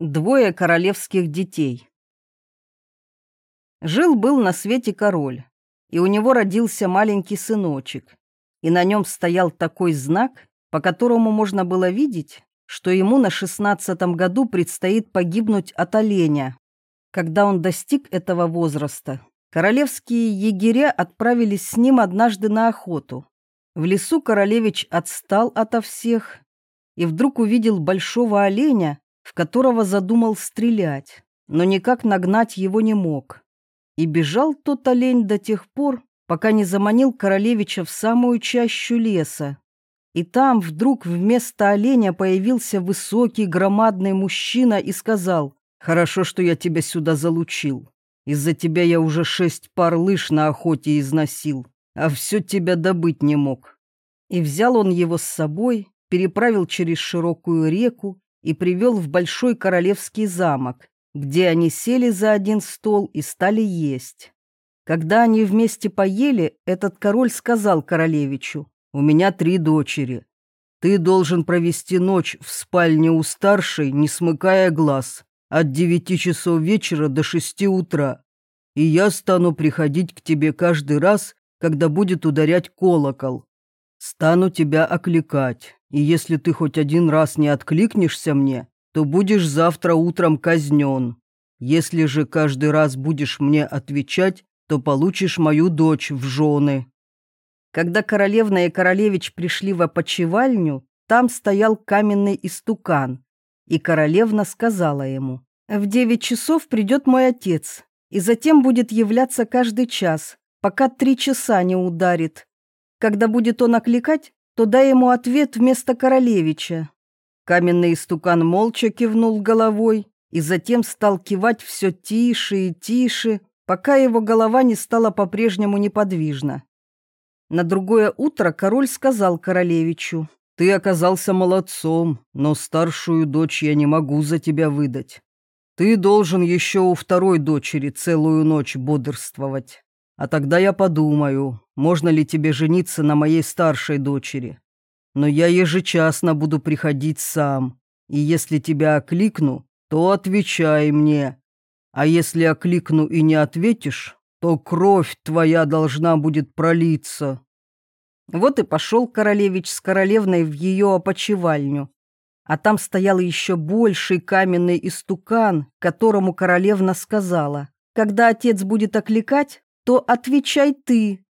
Двое королевских детей. Жил-был на свете король, и у него родился маленький сыночек, и на нем стоял такой знак, по которому можно было видеть, что ему на шестнадцатом году предстоит погибнуть от оленя. Когда он достиг этого возраста, королевские егеря отправились с ним однажды на охоту. В лесу королевич отстал ото всех и вдруг увидел большого оленя, в которого задумал стрелять, но никак нагнать его не мог. И бежал тот олень до тех пор, пока не заманил королевича в самую чащу леса. И там вдруг вместо оленя появился высокий громадный мужчина и сказал, «Хорошо, что я тебя сюда залучил. Из-за тебя я уже шесть пар лыж на охоте износил, а все тебя добыть не мог». И взял он его с собой, переправил через широкую реку и привел в большой королевский замок, где они сели за один стол и стали есть. Когда они вместе поели, этот король сказал королевичу, «У меня три дочери. Ты должен провести ночь в спальне у старшей, не смыкая глаз, от девяти часов вечера до шести утра. И я стану приходить к тебе каждый раз, когда будет ударять колокол. Стану тебя окликать, и если ты хоть один раз не откликнешься мне, то будешь завтра утром казнен. Если же каждый раз будешь мне отвечать, то получишь мою дочь в жены». Когда королевна и королевич пришли в опочивальню, там стоял каменный истукан, и королевна сказала ему, «В девять часов придет мой отец, и затем будет являться каждый час, пока три часа не ударит. Когда будет он окликать, то ему ответ вместо королевича. Каменный истукан молча кивнул головой и затем стал кивать все тише и тише, пока его голова не стала по-прежнему неподвижна. На другое утро король сказал королевичу, «Ты оказался молодцом, но старшую дочь я не могу за тебя выдать. Ты должен еще у второй дочери целую ночь бодрствовать. А тогда я подумаю, можно ли тебе жениться на моей старшей дочери. Но я ежечасно буду приходить сам, и если тебя окликну, то отвечай мне. А если окликну и не ответишь, то кровь твоя должна будет пролиться». Вот и пошел королевич с королевной в ее опочивальню. А там стоял еще больший каменный истукан, которому королевна сказала, «Когда отец будет окликать, то отвечай ты.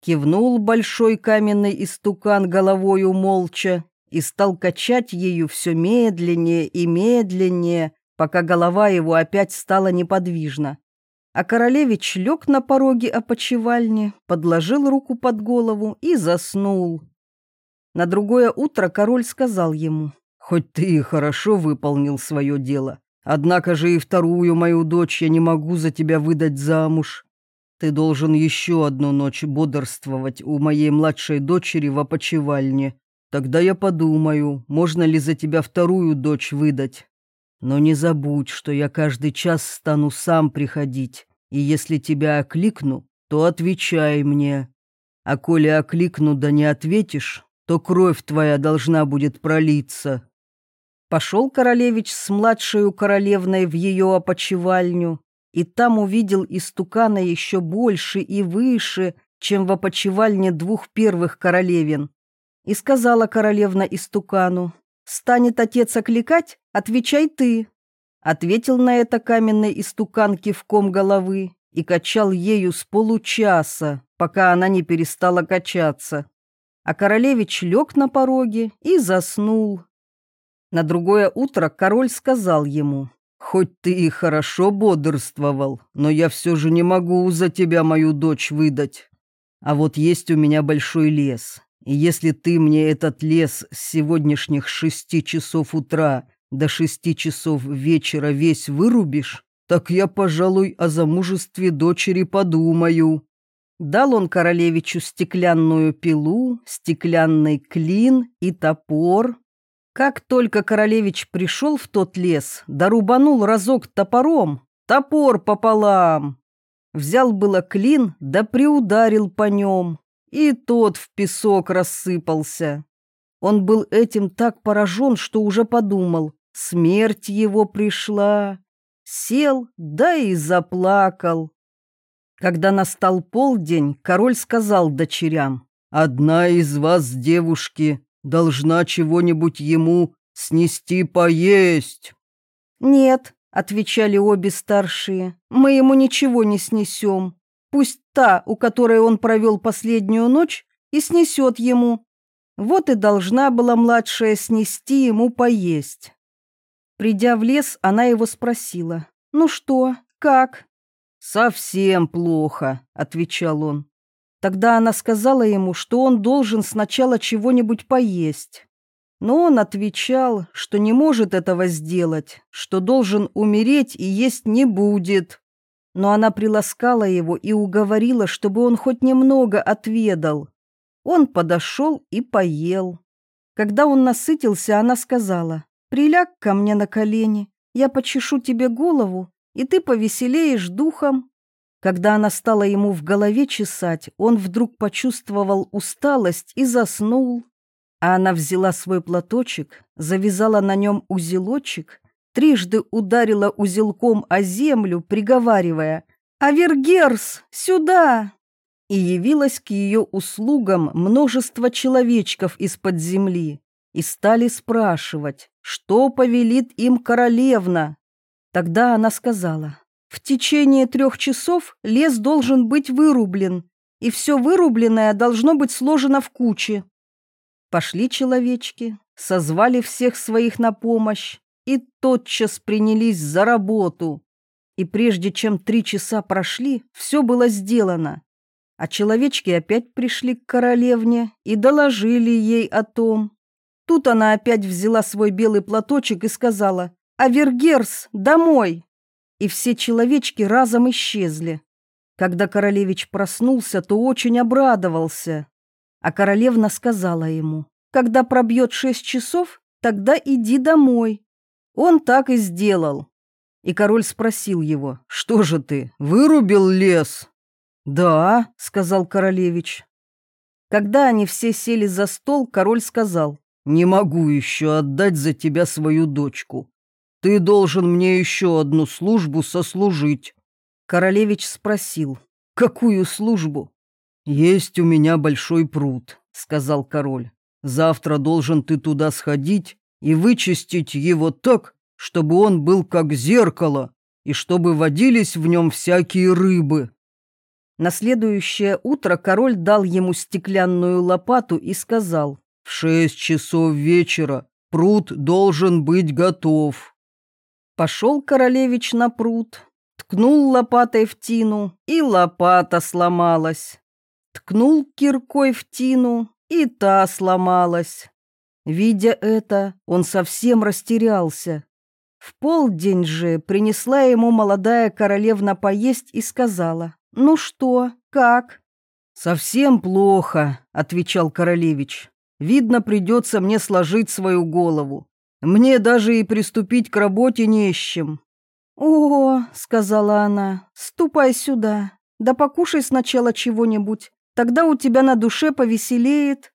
Кивнул большой каменный истукан головою молча и стал качать ею все медленнее и медленнее, пока голова его опять стала неподвижна. А королевич лег на пороге опочивальни, подложил руку под голову и заснул. На другое утро король сказал ему, «Хоть ты и хорошо выполнил свое дело, однако же и вторую мою дочь я не могу за тебя выдать замуж. Ты должен еще одну ночь бодрствовать у моей младшей дочери в опочивальне. Тогда я подумаю, можно ли за тебя вторую дочь выдать. Но не забудь, что я каждый час стану сам приходить, и если тебя окликну, то отвечай мне. А коли окликну да не ответишь, то кровь твоя должна будет пролиться». Пошел королевич с младшей королевной в ее опочивальню, и там увидел истукана еще больше и выше, чем в опочивальне двух первых королевин. И сказала королевна истукану, «Станет отец окликать, отвечай ты». Ответил на это каменный истукан кивком головы и качал ею с получаса, пока она не перестала качаться. А королевич лег на пороге и заснул. На другое утро король сказал ему, Хоть ты и хорошо бодрствовал, но я все же не могу за тебя мою дочь выдать. А вот есть у меня большой лес, и если ты мне этот лес с сегодняшних шести часов утра до шести часов вечера весь вырубишь, так я, пожалуй, о замужестве дочери подумаю». Дал он королевичу стеклянную пилу, стеклянный клин и топор, как только королевич пришел в тот лес, да рубанул разок топором, топор пополам. Взял было клин, да приударил по нем, и тот в песок рассыпался. Он был этим так поражен, что уже подумал, смерть его пришла. Сел, да и заплакал. Когда настал полдень, король сказал дочерям, «Одна из вас, девушки, должна чего-нибудь ему снести поесть». «Нет», — отвечали обе старшие, — «мы ему ничего не снесем. Пусть та, у которой он провел последнюю ночь, и снесет ему. Вот и должна была младшая снести ему поесть». Придя в лес, она его спросила, «Ну что, как?» «Совсем плохо», — отвечал он. Тогда она сказала ему, что он должен сначала чего-нибудь поесть. Но он отвечал, что не может этого сделать, что должен умереть и есть не будет. Но она приласкала его и уговорила, чтобы он хоть немного отведал. Он подошел и поел. Когда он насытился, она сказала, «Приляг ко мне на колени, я почешу тебе голову, и ты повеселеешь духом. Когда она стала ему в голове чесать, он вдруг почувствовал усталость и заснул. А она взяла свой платочек, завязала на нем узелочек, трижды ударила узелком о землю, приговаривая «Авергерс, сюда!» И явилось к ее услугам множество человечков из-под земли и стали спрашивать, что повелит им королевна. Тогда она сказала, в течение трех часов лес должен быть вырублен, и все вырубленное должно быть сложено в кучи. Пошли человечки, созвали всех своих на помощь и тотчас принялись за работу. И прежде чем три часа прошли, все было сделано. А человечки опять пришли к королевне и доложили ей о том. Тут она опять взяла свой белый платочек и сказала, «Авергерс, домой!» И все человечки разом исчезли. Когда королевич проснулся, то очень обрадовался. А королевна сказала ему, «Когда пробьет шесть часов, тогда иди домой». Он так и сделал. И король спросил его, «Что же ты, вырубил лес?» «Да», — сказал королевич. Когда они все сели за стол, король сказал, «Не могу еще отдать за тебя свою дочку. Ты должен мне еще одну службу сослужить. Королевич спросил, какую службу? Есть у меня большой пруд, сказал король. Завтра должен ты туда сходить и вычистить его так, чтобы он был как зеркало, и чтобы водились в нем всякие рыбы. На следующее утро король дал ему стеклянную лопату и сказал, «В шесть часов вечера пруд должен быть готов». Пошел королевич на пруд, ткнул лопатой в тину, и лопата сломалась. Ткнул киркой в тину, и та сломалась. Видя это, он совсем растерялся. В полдень же принесла ему молодая королевна поесть и сказала, «Ну что, как?» «Совсем плохо», — отвечал королевич. «Видно, придется мне сложить свою голову. Мне даже и приступить к работе не с чем». «О, — сказала она, — ступай сюда, да покушай сначала чего-нибудь, тогда у тебя на душе повеселеет».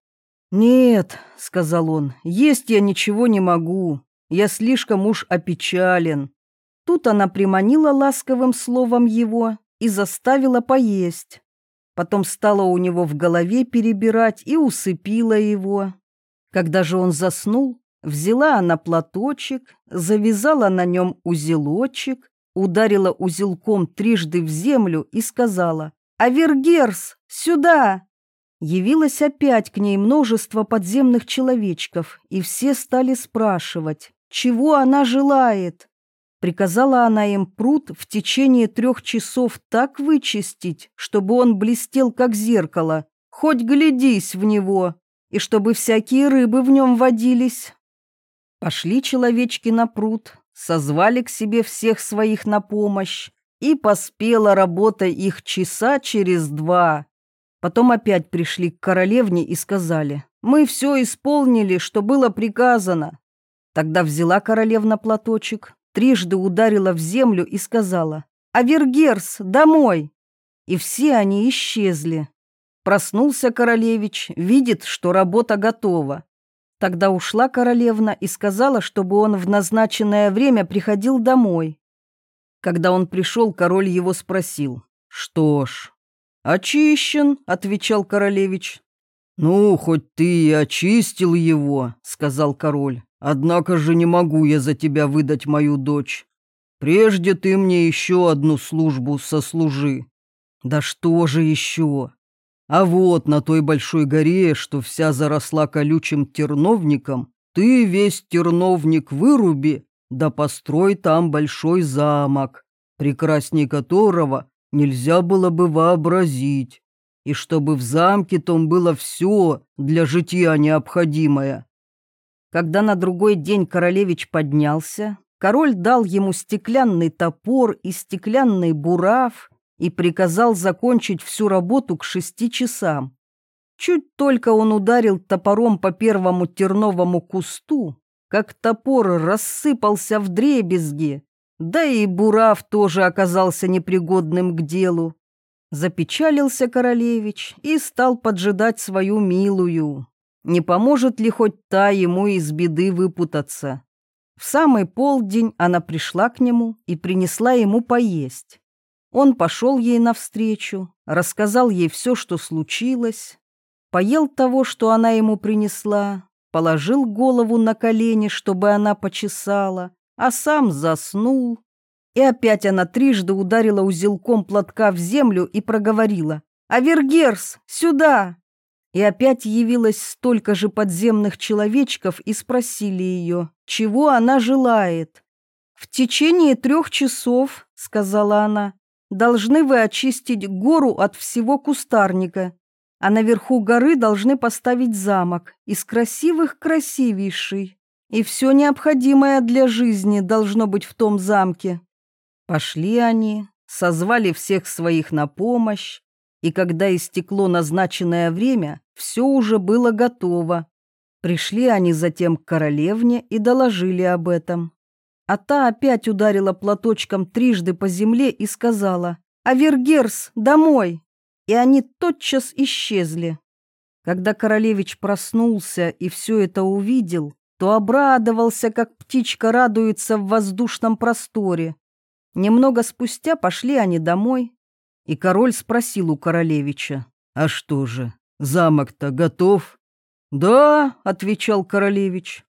«Нет, — сказал он, — есть я ничего не могу, я слишком уж опечален». Тут она приманила ласковым словом его и заставила поесть. Потом стала у него в голове перебирать и усыпила его. Когда же он заснул, Взяла она платочек, завязала на нем узелочек, ударила узелком трижды в землю и сказала «Авергерс, сюда!» Явилось опять к ней множество подземных человечков, и все стали спрашивать, чего она желает. Приказала она им пруд в течение трех часов так вычистить, чтобы он блестел, как зеркало, хоть глядись в него, и чтобы всякие рыбы в нем водились. Пошли человечки на пруд, созвали к себе всех своих на помощь, и поспела работа их часа через два. Потом опять пришли к королевне и сказали, «Мы все исполнили, что было приказано». Тогда взяла королевна платочек, трижды ударила в землю и сказала, «Авергерс, домой!» И все они исчезли. Проснулся королевич, видит, что работа готова. Тогда ушла королевна и сказала, чтобы он в назначенное время приходил домой. Когда он пришел, король его спросил. «Что ж, очищен», — отвечал королевич. «Ну, хоть ты и очистил его», — сказал король. «Однако же не могу я за тебя выдать мою дочь. Прежде ты мне еще одну службу сослужи». «Да что же еще?» А вот на той большой горе, что вся заросла колючим терновником, ты весь терновник выруби, да построй там большой замок, прекрасней которого нельзя было бы вообразить, и чтобы в замке том было все для житья необходимое. Когда на другой день королевич поднялся, король дал ему стеклянный топор и стеклянный бурав, и приказал закончить всю работу к шести часам. Чуть только он ударил топором по первому терновому кусту, как топор рассыпался в дребезги, да и бурав тоже оказался непригодным к делу. Запечалился королевич и стал поджидать свою милую. Не поможет ли хоть та ему из беды выпутаться? В самый полдень она пришла к нему и принесла ему поесть. Он пошел ей навстречу, рассказал ей все, что случилось, поел того, что она ему принесла, положил голову на колени, чтобы она почесала, а сам заснул. И опять она трижды ударила узелком платка в землю и проговорила «Авергерс, сюда!» И опять явилось столько же подземных человечков и спросили ее, чего она желает. «В течение трех часов, — сказала она, должны вы очистить гору от всего кустарника, а наверху горы должны поставить замок из красивых красивейший, и все необходимое для жизни должно быть в том замке. Пошли они, созвали всех своих на помощь, и когда истекло назначенное время, все уже было готово. Пришли они затем к королевне и доложили об этом а та опять ударила платочком трижды по земле и сказала «Авергерс, домой!» И они тотчас исчезли. Когда королевич проснулся и все это увидел, то обрадовался, как птичка радуется в воздушном просторе. Немного спустя пошли они домой, и король спросил у королевича, «А что же, замок-то готов?» «Да», — отвечал королевич,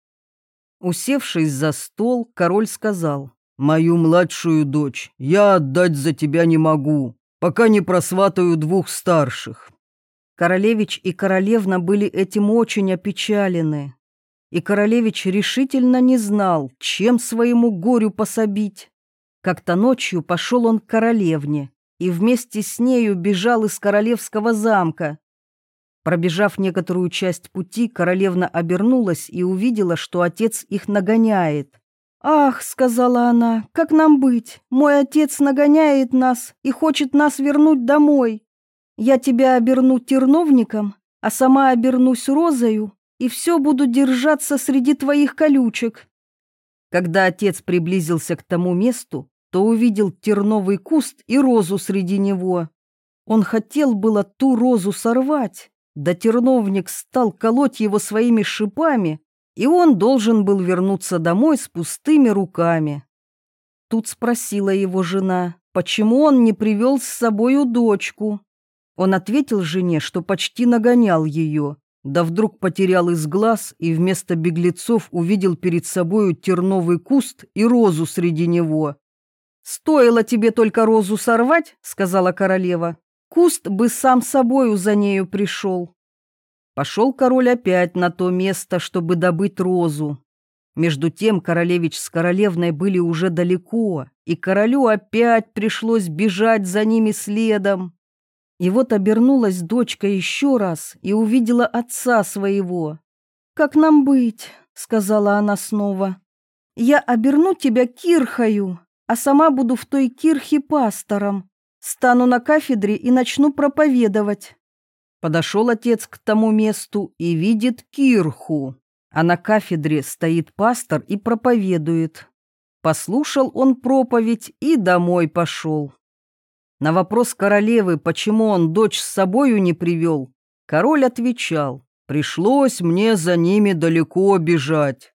Усевшись за стол, король сказал, «Мою младшую дочь я отдать за тебя не могу, пока не просватаю двух старших». Королевич и королевна были этим очень опечалены, и королевич решительно не знал, чем своему горю пособить. Как-то ночью пошел он к королевне и вместе с нею бежал из королевского замка, Пробежав некоторую часть пути, королевна обернулась и увидела, что отец их нагоняет. «Ах», — сказала она, — «как нам быть? Мой отец нагоняет нас и хочет нас вернуть домой. Я тебя оберну терновником, а сама обернусь розою, и все буду держаться среди твоих колючек». Когда отец приблизился к тому месту, то увидел терновый куст и розу среди него. Он хотел было ту розу сорвать, да терновник стал колоть его своими шипами, и он должен был вернуться домой с пустыми руками. Тут спросила его жена, почему он не привел с собою дочку. Он ответил жене, что почти нагонял ее, да вдруг потерял из глаз и вместо беглецов увидел перед собою терновый куст и розу среди него. «Стоило тебе только розу сорвать», — сказала королева, Куст бы сам собою за нею пришел. Пошел король опять на то место, чтобы добыть розу. Между тем королевич с королевной были уже далеко, и королю опять пришлось бежать за ними следом. И вот обернулась дочка еще раз и увидела отца своего. «Как нам быть?» — сказала она снова. «Я оберну тебя кирхою, а сама буду в той кирхе пастором. Стану на кафедре и начну проповедовать. Подошел отец к тому месту и видит кирху, а на кафедре стоит пастор и проповедует. Послушал он проповедь и домой пошел. На вопрос королевы, почему он дочь с собою не привел, король отвечал, Пришлось мне за ними далеко бежать.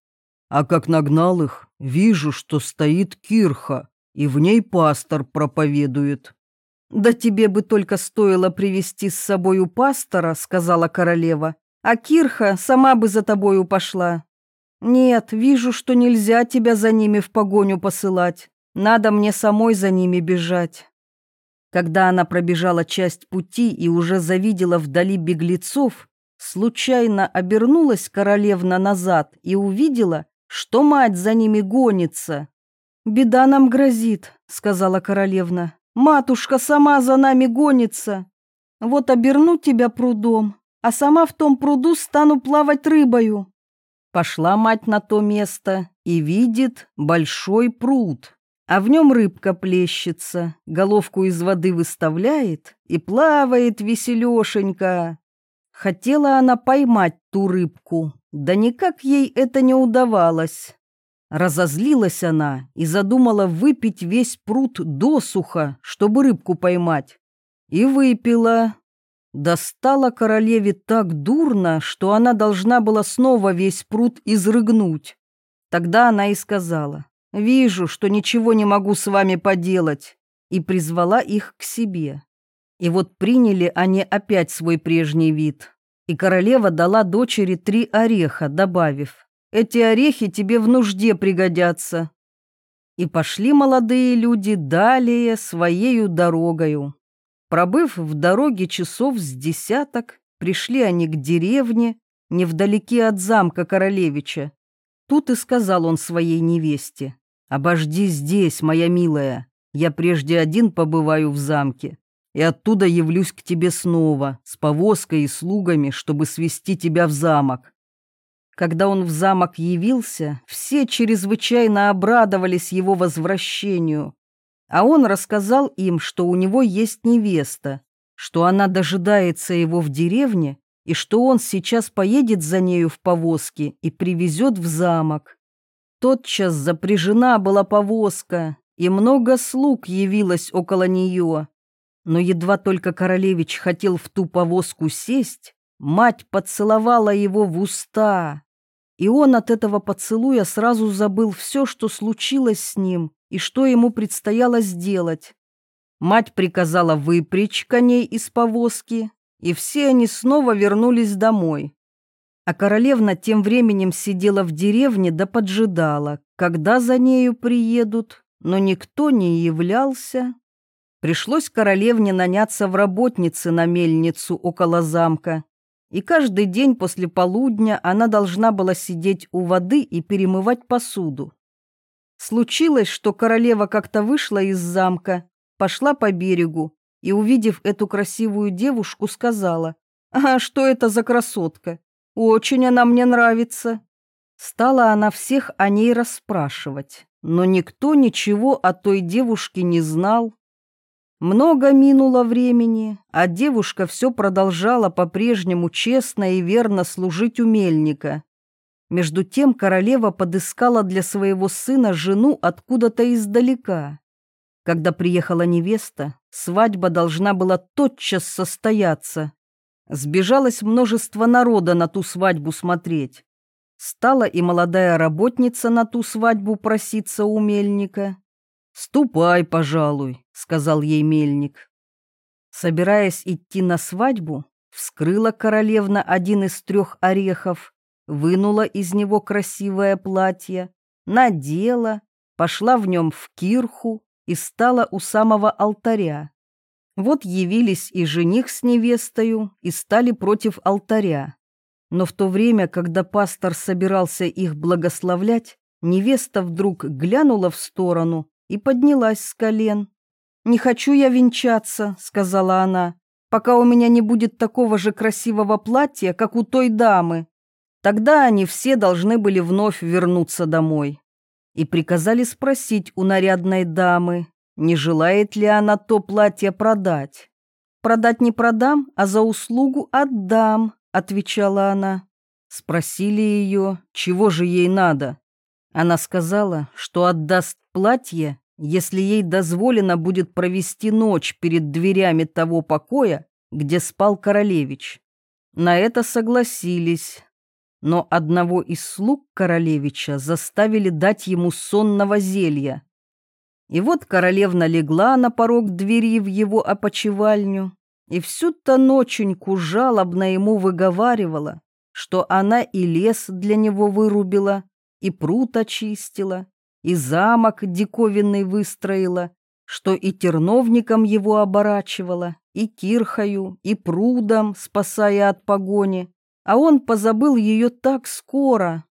А как нагнал их, вижу, что стоит кирха, и в ней пастор проповедует. «Да тебе бы только стоило привести с собою пастора», — сказала королева, «а кирха сама бы за тобою пошла». «Нет, вижу, что нельзя тебя за ними в погоню посылать. Надо мне самой за ними бежать». Когда она пробежала часть пути и уже завидела вдали беглецов, случайно обернулась королевна назад и увидела, что мать за ними гонится. «Беда нам грозит», — сказала королевна. «Матушка сама за нами гонится. Вот оберну тебя прудом, а сама в том пруду стану плавать рыбою». Пошла мать на то место и видит большой пруд, а в нем рыбка плещется, головку из воды выставляет и плавает веселешенько. Хотела она поймать ту рыбку, да никак ей это не удавалось. Разозлилась она и задумала выпить весь пруд досуха, чтобы рыбку поймать. И выпила, достала королеве так дурно, что она должна была снова весь пруд изрыгнуть. Тогда она и сказала, «Вижу, что ничего не могу с вами поделать», и призвала их к себе. И вот приняли они опять свой прежний вид. И королева дала дочери три ореха, добавив, «Эти орехи тебе в нужде пригодятся». И пошли молодые люди далее своею дорогою. Пробыв в дороге часов с десяток, пришли они к деревне, невдалеке от замка королевича. Тут и сказал он своей невесте, «Обожди здесь, моя милая, я прежде один побываю в замке, и оттуда явлюсь к тебе снова, с повозкой и слугами, чтобы свести тебя в замок». Когда он в замок явился, все чрезвычайно обрадовались его возвращению, а он рассказал им, что у него есть невеста, что она дожидается его в деревне и что он сейчас поедет за нею в повозке и привезет в замок. Тотчас запряжена была повозка, и много слуг явилось около нее. Но едва только королевич хотел в ту повозку сесть, мать поцеловала его в уста. И он от этого поцелуя сразу забыл все, что случилось с ним, и что ему предстояло сделать. Мать приказала выпрячь коней из повозки, и все они снова вернулись домой. А королевна тем временем сидела в деревне да поджидала, когда за нею приедут, но никто не являлся. Пришлось королевне наняться в работницы на мельницу около замка, и каждый день после полудня она должна была сидеть у воды и перемывать посуду. Случилось, что королева как-то вышла из замка, пошла по берегу и, увидев эту красивую девушку, сказала, «А что это за красотка? Очень она мне нравится». Стала она всех о ней расспрашивать, но никто ничего о той девушке не знал. Много минуло времени, а девушка все продолжала по-прежнему честно и верно служить у мельника. Между тем королева подыскала для своего сына жену откуда-то издалека. Когда приехала невеста, свадьба должна была тотчас состояться. Сбежалось множество народа на ту свадьбу смотреть. Стала и молодая работница на ту свадьбу проситься у мельника. «Ступай, пожалуй», — сказал ей мельник. Собираясь идти на свадьбу, вскрыла королевна один из трех орехов вынула из него красивое платье, надела, пошла в нем в кирху и стала у самого алтаря. Вот явились и жених с невестою и стали против алтаря. Но в то время, когда пастор собирался их благословлять, невеста вдруг глянула в сторону и поднялась с колен. «Не хочу я венчаться», — сказала она, «пока у меня не будет такого же красивого платья, как у той дамы». Тогда они все должны были вновь вернуться домой и приказали спросить у нарядной дамы, не желает ли она то платье продать. «Продать не продам, а за услугу отдам», — отвечала она. Спросили ее, чего же ей надо. Она сказала, что отдаст платье, если ей дозволено будет провести ночь перед дверями того покоя, где спал королевич. на это согласились, но одного из слуг королевича заставили дать ему сонного зелья. И вот королевна легла на порог двери в его опочивальню и всю-то ноченьку жалобно ему выговаривала, что она и лес для него вырубила, и пруд очистила, и замок диковинный выстроила, что и терновником его оборачивала, и кирхою, и прудом, спасая от погони, а он позабыл ее так скоро.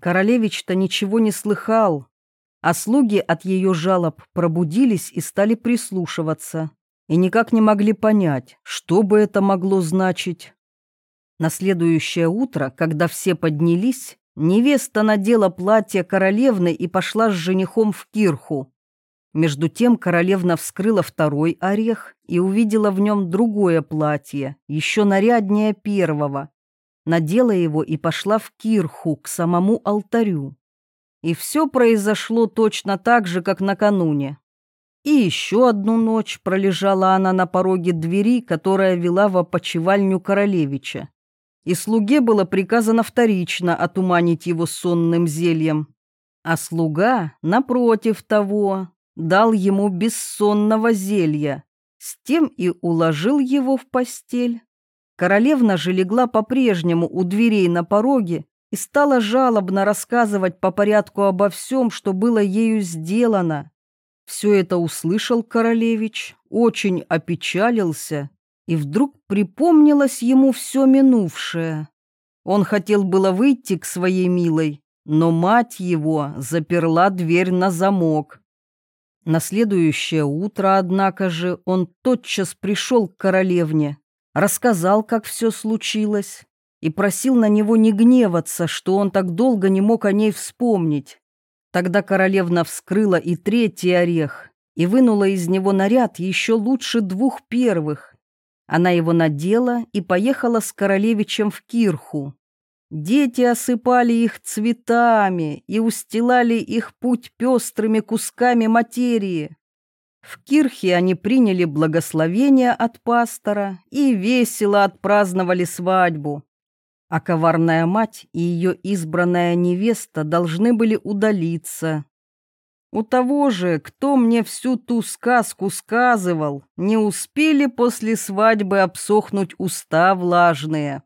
Королевич-то ничего не слыхал, а слуги от ее жалоб пробудились и стали прислушиваться, и никак не могли понять, что бы это могло значить. На следующее утро, когда все поднялись, невеста надела платье королевны и пошла с женихом в кирху. Между тем королевна вскрыла второй орех и увидела в нем другое платье, еще наряднее первого, надела его и пошла в кирху к самому алтарю. И все произошло точно так же, как накануне. И еще одну ночь пролежала она на пороге двери, которая вела в опочивальню королевича. И слуге было приказано вторично отуманить его сонным зельем. А слуга, напротив того, дал ему бессонного зелья, с тем и уложил его в постель. Королевна же легла по-прежнему у дверей на пороге и стала жалобно рассказывать по порядку обо всем, что было ею сделано. Все это услышал королевич, очень опечалился, и вдруг припомнилось ему все минувшее. Он хотел было выйти к своей милой, но мать его заперла дверь на замок. На следующее утро, однако же, он тотчас пришел к королевне рассказал, как все случилось, и просил на него не гневаться, что он так долго не мог о ней вспомнить. Тогда королевна вскрыла и третий орех и вынула из него наряд еще лучше двух первых. Она его надела и поехала с королевичем в Кирху. Дети осыпали их цветами и устилали их путь пестрыми кусками материи. В Кирхе они приняли благословение от пастора и весело отпраздновали свадьбу. А коварная мать и ее избранная невеста должны были удалиться. У того же, кто мне всю ту сказку сказывал, не успели после свадьбы обсохнуть уста влажные.